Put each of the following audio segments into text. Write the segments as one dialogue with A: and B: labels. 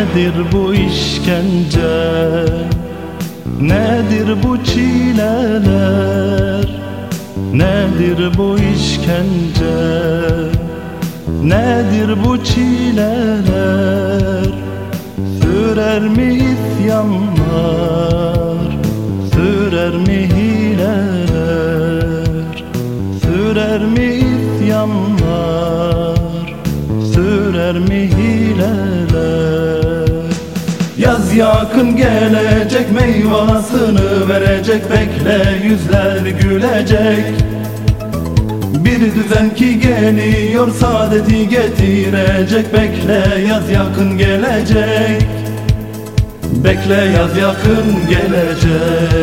A: Nedir bu işkence? Nedir bu çileler? Nedir bu işkence? Nedir bu çileler? Sürer mi isyanlar? Sürer mi hileler? Sürer mi isyanlar? Sürer mi hileler Yaz yakın gelecek meyvasını verecek. Bekle yüzler gülecek. Bir düzen ki geliyor saadeti getirecek. Bekle yaz yakın gelecek. Bekle yaz yakın gelecek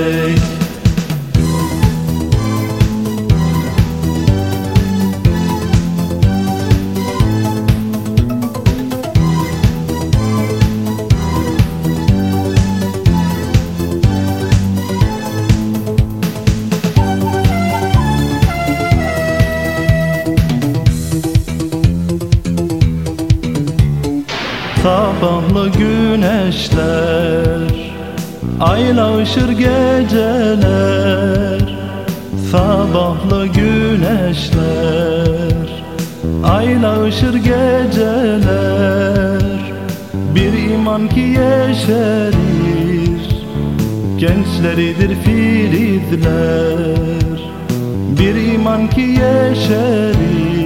A: Sabahlı güneşler Ayla ışır geceler. Sabahlı güneşler Ayla ışır geceler. Bir iman ki yeşerir Gençleridir filizler. Bir iman ki yeşerir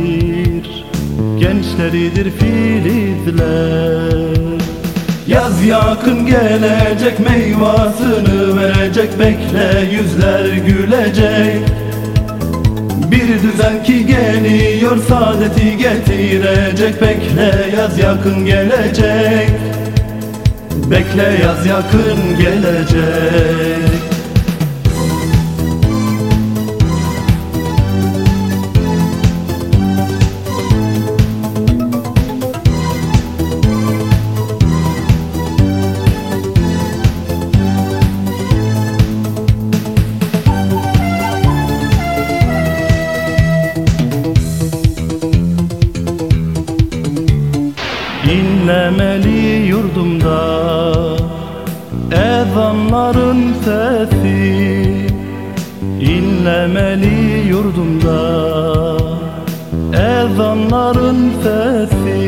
A: Gençleridir filizler. Yaz yakın gelecek meyvasını verecek Bekle yüzler gülecek. Bir düzen ki geliyor saadeti getirecek Bekle yaz yakın gelecek. Bekle yaz yakın gelecek İnlemeli yurdumda. Ezanların sesi İnlemeli yurdumda. Ezanların sesi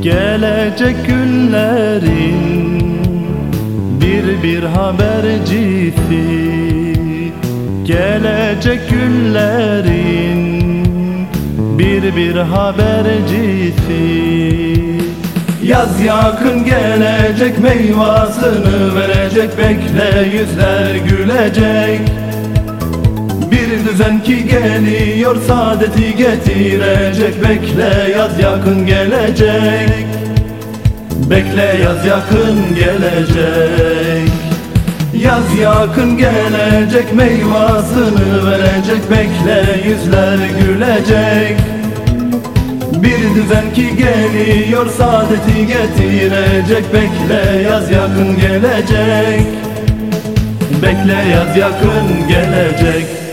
A: Gelecek günlerin Bir bir habercisi Gelecek günlerin bir bir habercisi Yaz yakın gelecek meyvasını verecek Bekle yüzler gülecek. Bir düzen ki geliyor saadeti getirecek Bekle yaz yakın gelecek. Bekle yaz yakın gelecek. Yaz yakın gelecek meyvasını verecek Bekle yüzler gülecek düzen ki geliyor saadeti getirecek. Bekle yaz yakın gelecek. Bekle yaz yakın gelecek